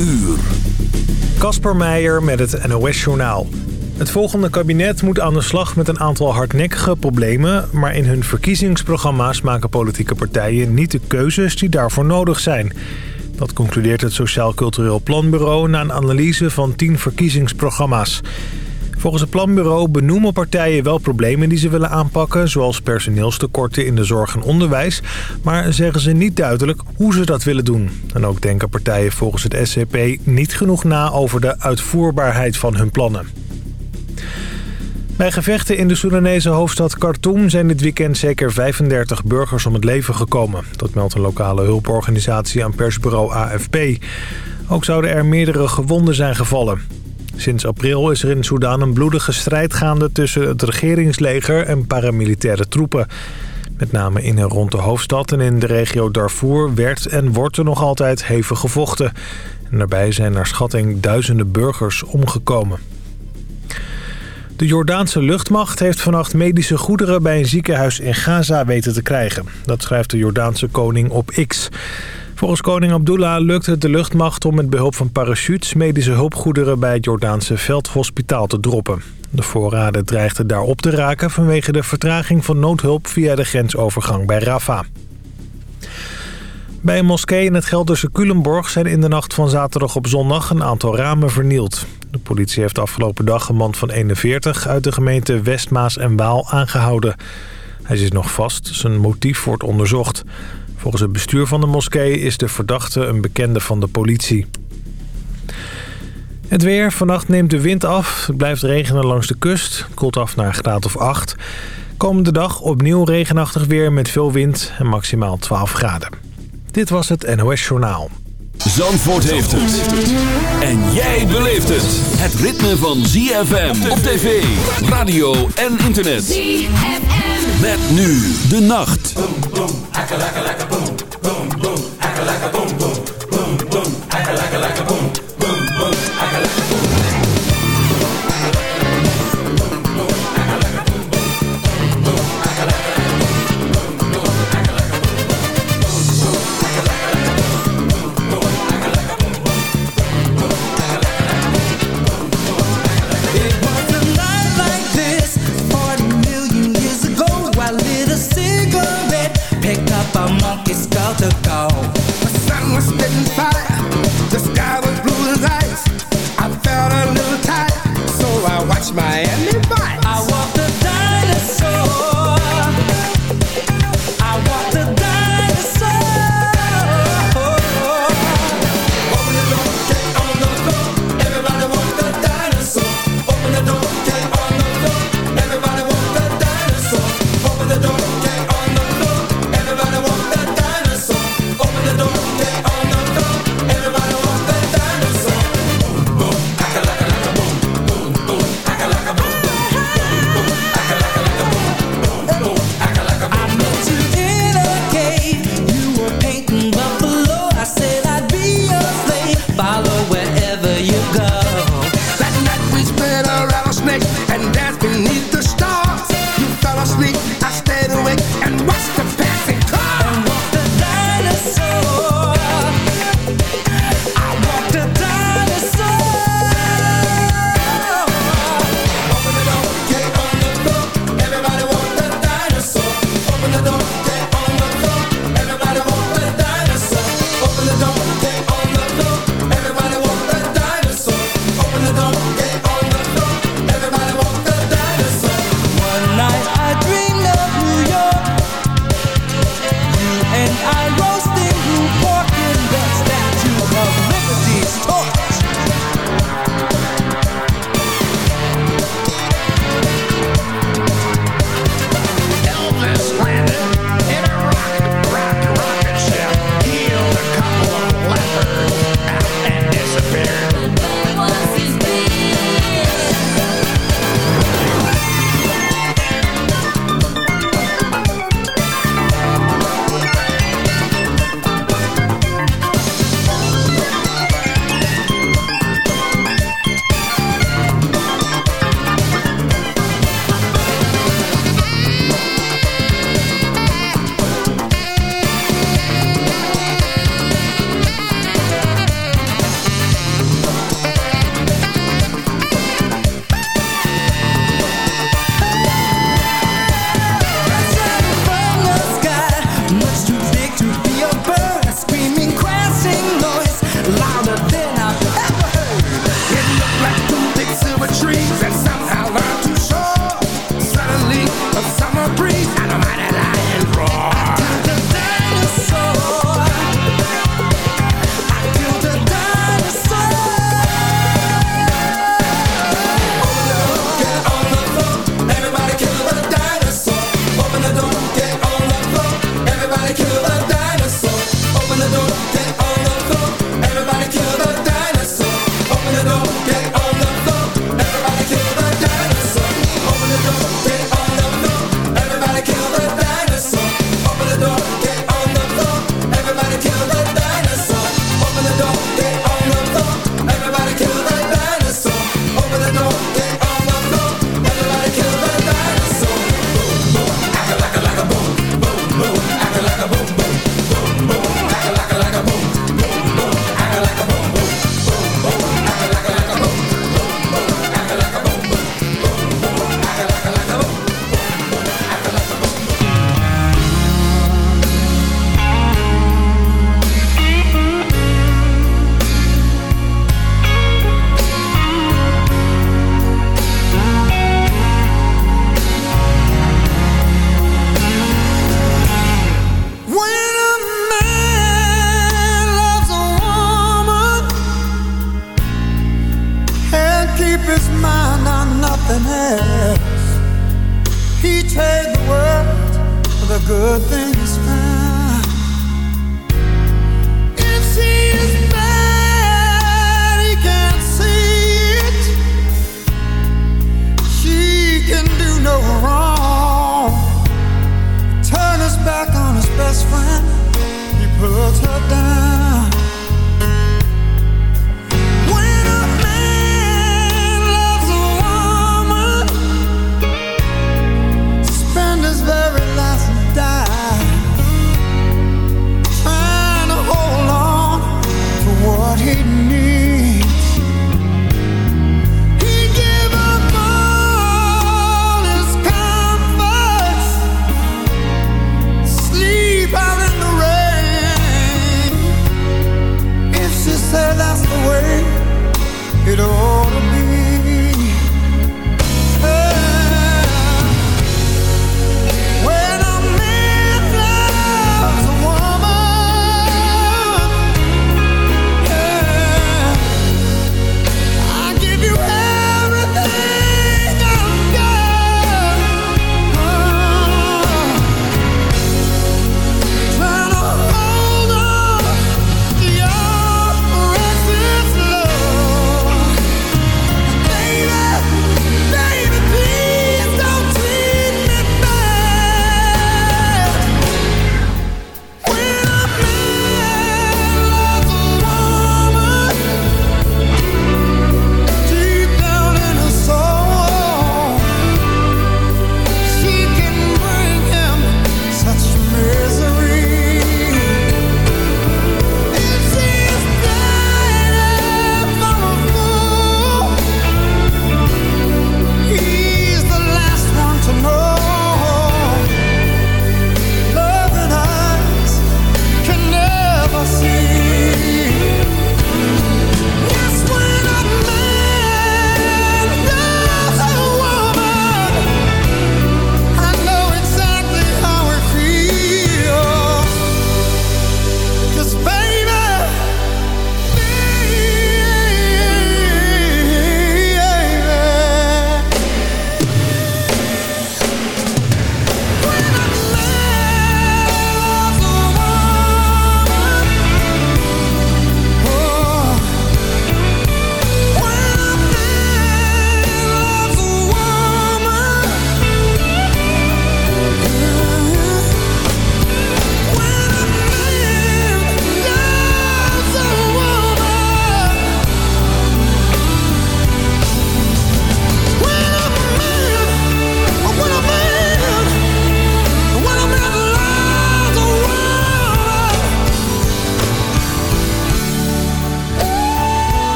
uur. Kasper Meijer met het NOS-journaal. Het volgende kabinet moet aan de slag met een aantal hardnekkige problemen... maar in hun verkiezingsprogramma's maken politieke partijen niet de keuzes die daarvoor nodig zijn. Dat concludeert het Sociaal Cultureel Planbureau na een analyse van 10 verkiezingsprogramma's. Volgens het planbureau benoemen partijen wel problemen die ze willen aanpakken... zoals personeelstekorten in de zorg en onderwijs... maar zeggen ze niet duidelijk hoe ze dat willen doen. En ook denken partijen volgens het SCP niet genoeg na over de uitvoerbaarheid van hun plannen. Bij gevechten in de Soedanese hoofdstad Khartoum zijn dit weekend zeker 35 burgers om het leven gekomen. Dat meldt een lokale hulporganisatie aan persbureau AFP. Ook zouden er meerdere gewonden zijn gevallen. Sinds april is er in Soedan een bloedige strijd gaande tussen het regeringsleger en paramilitaire troepen. Met name in en rond de hoofdstad en in de regio Darfur werd en wordt er nog altijd hevig gevochten. En daarbij zijn naar schatting duizenden burgers omgekomen. De Jordaanse luchtmacht heeft vannacht medische goederen bij een ziekenhuis in Gaza weten te krijgen. Dat schrijft de Jordaanse koning op X. Volgens koning Abdullah lukt het de luchtmacht om met behulp van parachutes medische hulpgoederen bij het Jordaanse veldhospitaal te droppen. De voorraden dreigden daar op te raken vanwege de vertraging van noodhulp via de grensovergang bij Rafah. Bij een moskee in het Gelderse Culemborg zijn in de nacht van zaterdag op zondag een aantal ramen vernield. De politie heeft afgelopen dag een man van 41 uit de gemeente Westmaas en Waal aangehouden. Hij zit nog vast, zijn motief wordt onderzocht. Volgens het bestuur van de moskee is de verdachte een bekende van de politie. Het weer. Vannacht neemt de wind af. Het blijft regenen langs de kust. Koelt af naar een graad of 8. Komende dag opnieuw regenachtig weer met veel wind en maximaal 12 graden. Dit was het NOS Journaal. Zandvoort heeft het. En jij beleeft het. Het ritme van ZFM op tv, radio en internet. ZFM. Met nu de nacht. Boom, boom, akka, laka, laka, boom. Boom, boom, akka, boom, boom. Boom,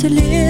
to live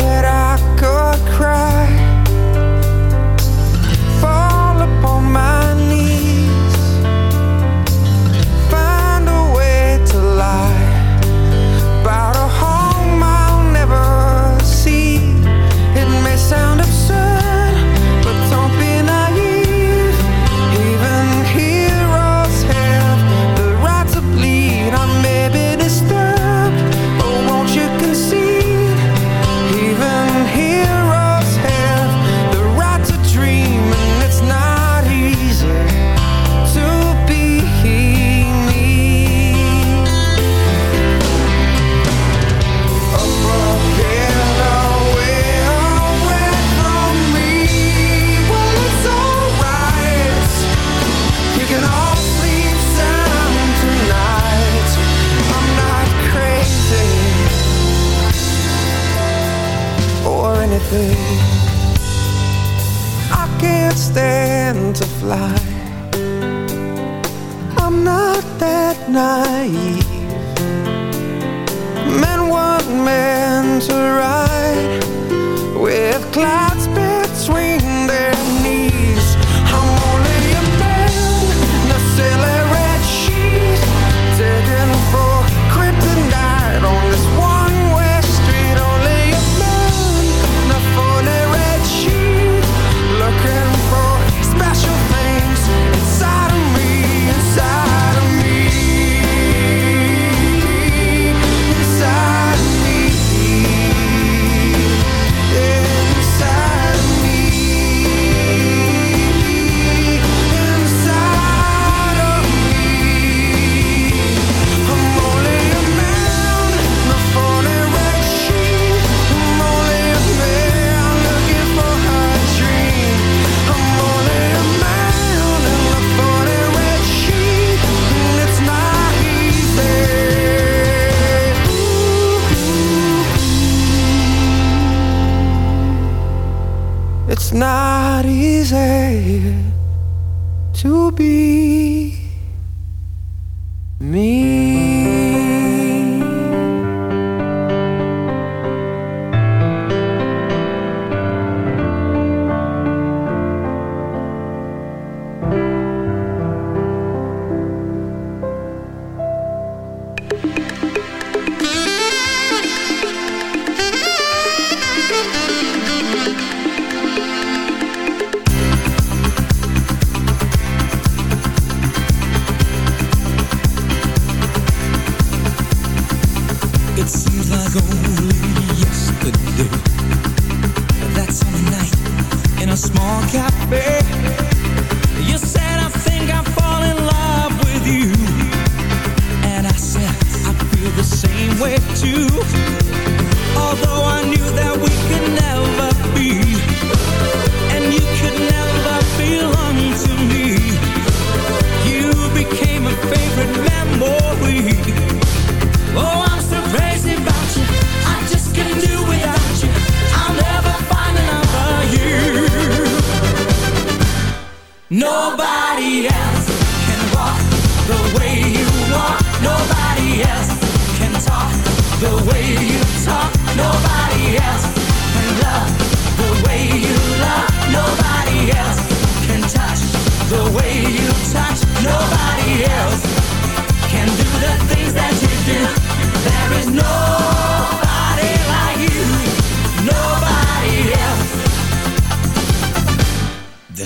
será? fly. I'm not that naive. Man, one man to ride although I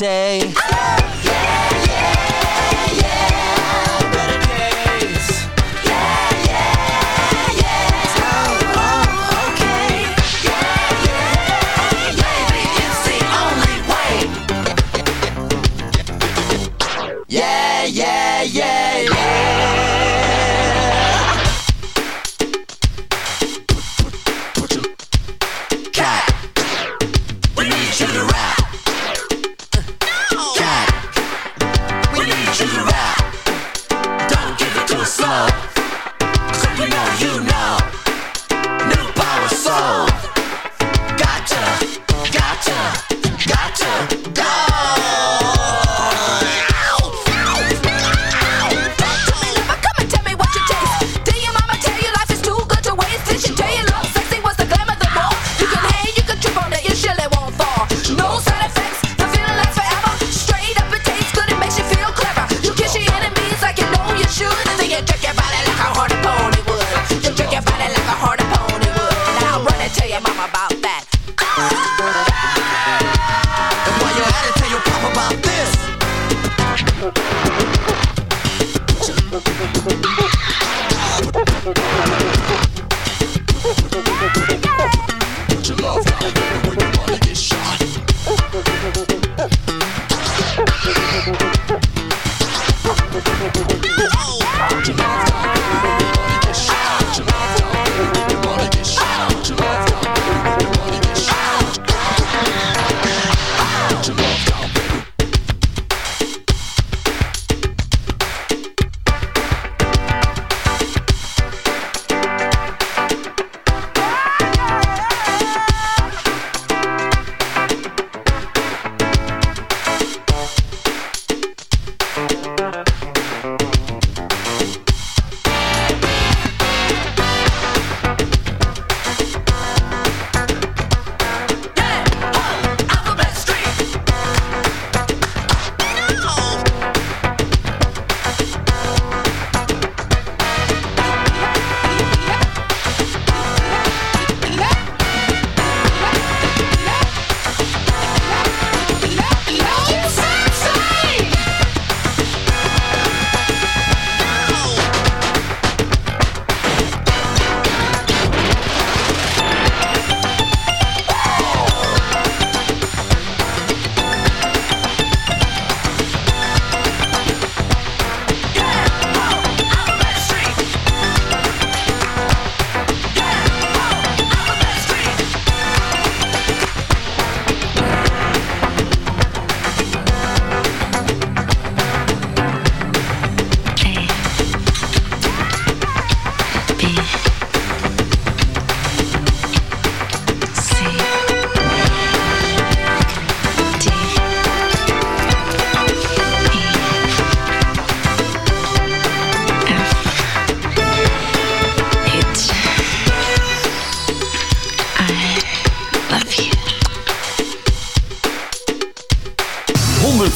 day.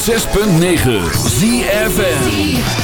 106.9 ZFN